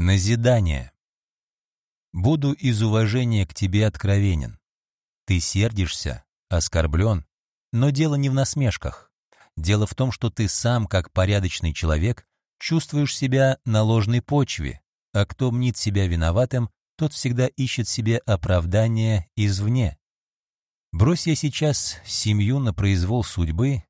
Назидание. Буду из уважения к тебе откровенен. Ты сердишься, оскорблен, но дело не в насмешках. Дело в том, что ты сам, как порядочный человек, чувствуешь себя на ложной почве, а кто мнит себя виноватым, тот всегда ищет себе оправдание извне. Брось я сейчас семью на произвол судьбы,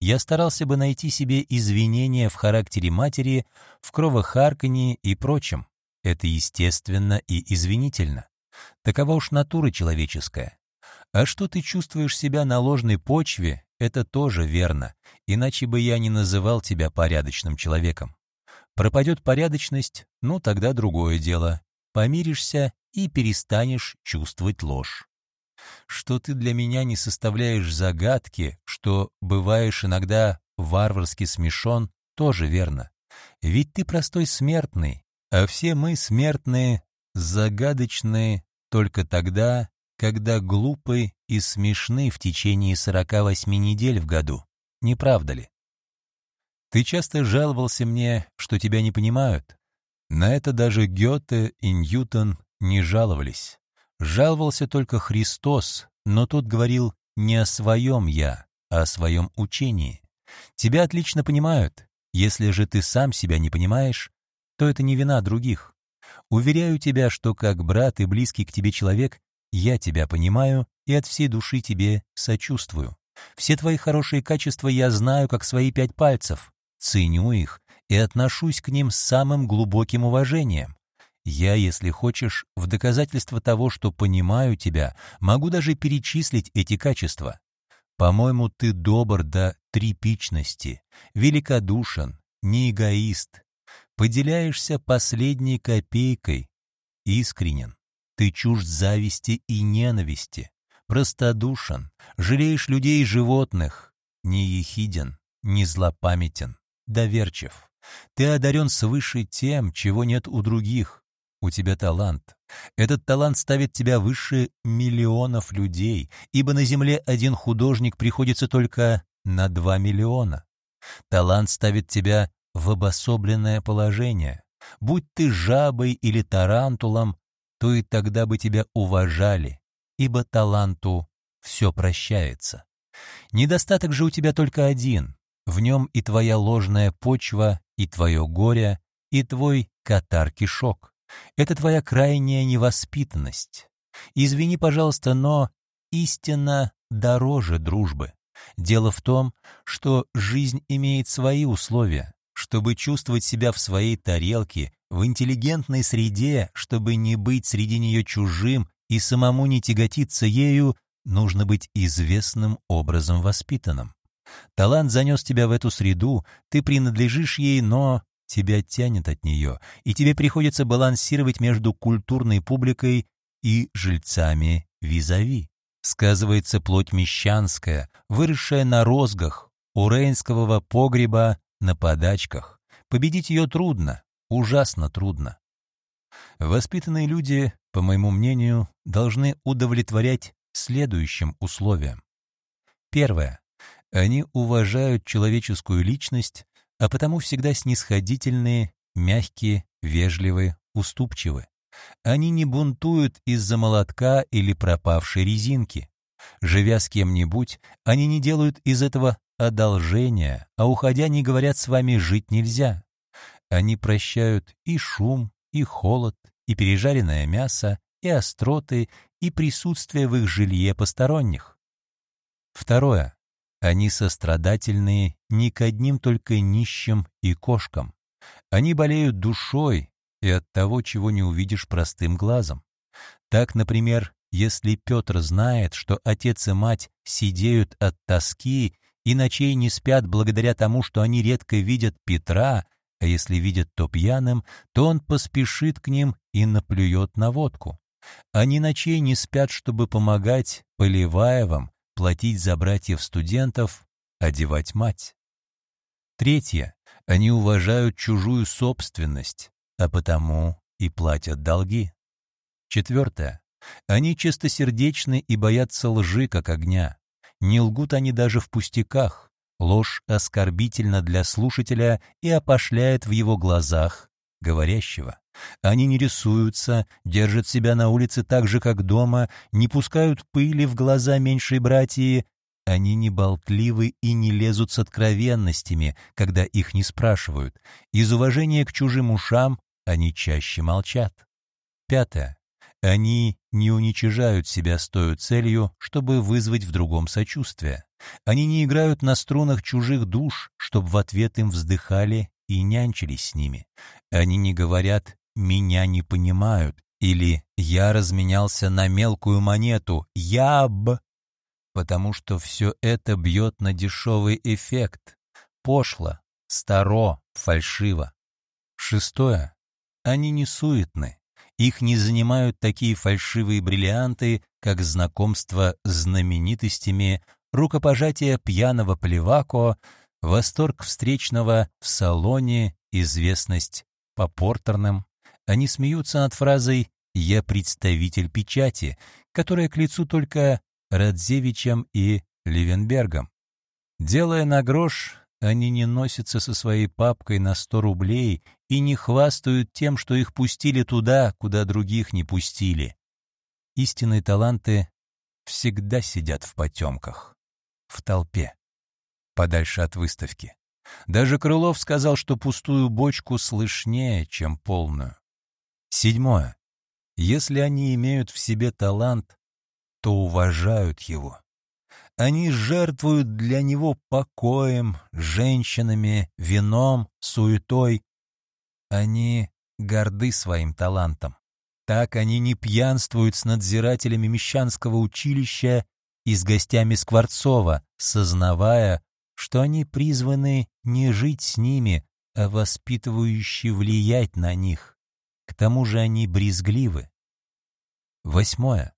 я старался бы найти себе извинения в характере матери, в кровохарканье и прочем. Это естественно и извинительно. Такова уж натура человеческая. А что ты чувствуешь себя на ложной почве, это тоже верно, иначе бы я не называл тебя порядочным человеком. Пропадет порядочность, ну тогда другое дело. Помиришься и перестанешь чувствовать ложь. Что ты для меня не составляешь загадки, что бываешь иногда варварски смешон, тоже верно. Ведь ты простой смертный, а все мы смертные, загадочные только тогда, когда глупы и смешны в течение 48 недель в году. Не правда ли? Ты часто жаловался мне, что тебя не понимают. На это даже Гёте и Ньютон не жаловались. Жаловался только Христос, но тот говорил не о своем «я», а о своем учении. Тебя отлично понимают. Если же ты сам себя не понимаешь, то это не вина других. Уверяю тебя, что как брат и близкий к тебе человек, я тебя понимаю и от всей души тебе сочувствую. Все твои хорошие качества я знаю, как свои пять пальцев, ценю их и отношусь к ним с самым глубоким уважением. Я, если хочешь, в доказательство того, что понимаю тебя, могу даже перечислить эти качества. По-моему, ты добр до трепичности, великодушен, не эгоист, поделяешься последней копейкой, искренен. Ты чужд зависти и ненависти, простодушен, жалеешь людей и животных, не ехиден, не злопамятен, доверчив. Ты одарен свыше тем, чего нет у других, у тебя талант. Этот талант ставит тебя выше миллионов людей, ибо на земле один художник приходится только на два миллиона. Талант ставит тебя в обособленное положение. Будь ты жабой или тарантулом, то и тогда бы тебя уважали, ибо таланту все прощается. Недостаток же у тебя только один. В нем и твоя ложная почва, и твое горе, и твой катар-кишок. Это твоя крайняя невоспитанность. Извини, пожалуйста, но истина дороже дружбы. Дело в том, что жизнь имеет свои условия. Чтобы чувствовать себя в своей тарелке, в интеллигентной среде, чтобы не быть среди нее чужим и самому не тяготиться ею, нужно быть известным образом воспитанным. Талант занес тебя в эту среду, ты принадлежишь ей, но тебя тянет от нее, и тебе приходится балансировать между культурной публикой и жильцами визави. Сказывается плоть мещанская, выросшая на розгах, у рейнского погреба на подачках. Победить ее трудно, ужасно трудно. Воспитанные люди, по моему мнению, должны удовлетворять следующим условиям. Первое. Они уважают человеческую личность а потому всегда снисходительные, мягкие, вежливые, уступчивы. Они не бунтуют из-за молотка или пропавшей резинки. Живя с кем-нибудь, они не делают из этого одолжения, а уходя не говорят с вами «жить нельзя». Они прощают и шум, и холод, и пережаренное мясо, и остроты, и присутствие в их жилье посторонних. Второе. Они сострадательные не к одним только нищим и кошкам. Они болеют душой и от того, чего не увидишь простым глазом. Так, например, если Петр знает, что отец и мать сидеют от тоски и ночей не спят благодаря тому, что они редко видят Петра, а если видят то пьяным, то он поспешит к ним и наплюет на водку. Они ночей не спят, чтобы помогать Поливаевым, платить за братьев-студентов, одевать мать. Третье. Они уважают чужую собственность, а потому и платят долги. Четвертое. Они чистосердечны и боятся лжи, как огня. Не лгут они даже в пустяках. Ложь оскорбительна для слушателя и опошляет в его глазах говорящего. Они не рисуются, держат себя на улице так же, как дома, не пускают пыли в глаза меньшей братьи. Они не болтливы и не лезут с откровенностями, когда их не спрашивают. Из уважения к чужим ушам они чаще молчат. Пятое. Они не уничижают себя с той целью, чтобы вызвать в другом сочувствие. Они не играют на струнах чужих душ, чтобы в ответ им вздыхали и нянчились с ними. Они не говорят «меня не понимают» или «я разменялся на мелкую монету, я б...» потому что все это бьет на дешевый эффект. Пошло, старо, фальшиво. Шестое. Они не суетны. Их не занимают такие фальшивые бриллианты, как знакомство с знаменитостями, рукопожатие пьяного плевако, восторг встречного в салоне, известность по портерным. Они смеются над фразой «Я представитель печати», которая к лицу только Радзевичем и Левенбергом. Делая на грош, они не носятся со своей папкой на сто рублей и не хвастают тем, что их пустили туда, куда других не пустили. Истинные таланты всегда сидят в потемках, в толпе, подальше от выставки. Даже Крылов сказал, что пустую бочку слышнее, чем полную. Седьмое. Если они имеют в себе талант, то уважают его. Они жертвуют для него покоем, женщинами, вином, суетой. Они горды своим талантом. Так они не пьянствуют с надзирателями Мещанского училища и с гостями Скворцова, сознавая, что они призваны не жить с ними, а воспитывающе влиять на них. К тому же они брезгливы. Восьмое.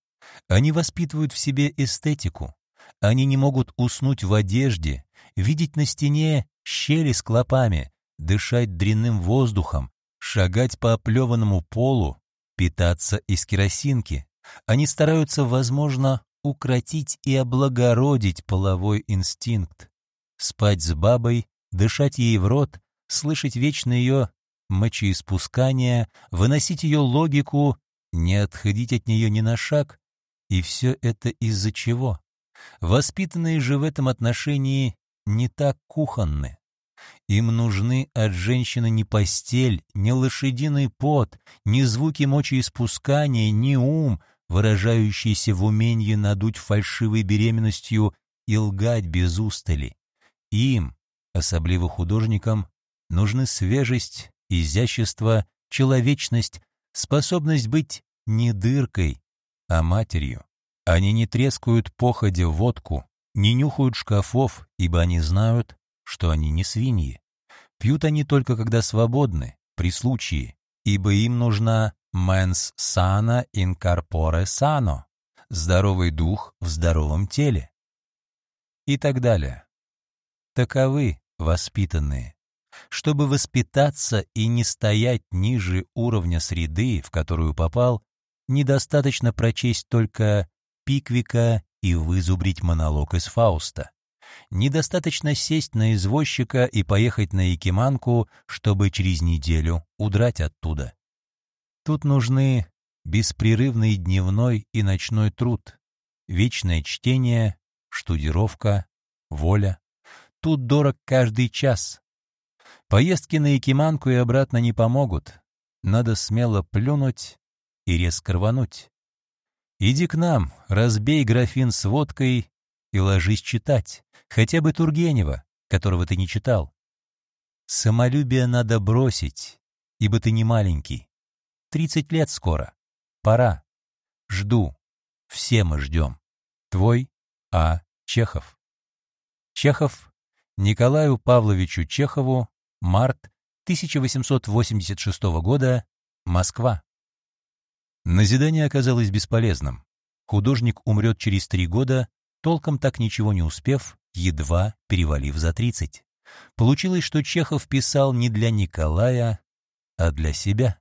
Они воспитывают в себе эстетику, они не могут уснуть в одежде, видеть на стене щели с клопами, дышать дрянным воздухом, шагать по оплеванному полу, питаться из керосинки. Они стараются, возможно, укротить и облагородить половой инстинкт. Спать с бабой, дышать ей в рот, слышать вечно ее мочеиспускание, выносить ее логику, не отходить от нее ни на шаг. И все это из-за чего? Воспитанные же в этом отношении не так кухонны. Им нужны от женщины не постель, не лошадиный пот, не звуки мочеиспускания, не ум, выражающийся в умении надуть фальшивой беременностью и лгать без устали. Им, особливо художникам, нужны свежесть, изящество, человечность, способность быть не дыркой, а матерью. Они не трескают походе водку, не нюхают шкафов, ибо они знают, что они не свиньи. Пьют они только когда свободны, при случае, ибо им нужна mens sana in corpore sano, здоровый дух в здоровом теле. И так далее. Таковы воспитанные. Чтобы воспитаться и не стоять ниже уровня среды, в которую попал, недостаточно прочесть только Пиквика и вызубрить монолог из Фауста. Недостаточно сесть на извозчика и поехать на Якиманку, чтобы через неделю удрать оттуда. Тут нужны беспрерывный дневной и ночной труд, вечное чтение, штудировка, воля. Тут дорог каждый час. Поездки на Якиманку и обратно не помогут. Надо смело плюнуть и резко рвануть. Иди к нам, разбей графин с водкой и ложись читать, хотя бы Тургенева, которого ты не читал. Самолюбие надо бросить, ибо ты не маленький. Тридцать лет скоро. Пора. Жду. Все мы ждем. Твой А. Чехов. Чехов Николаю Павловичу Чехову, март 1886 года, Москва. Назидание оказалось бесполезным. Художник умрет через три года, толком так ничего не успев, едва перевалив за тридцать. Получилось, что Чехов писал не для Николая, а для себя.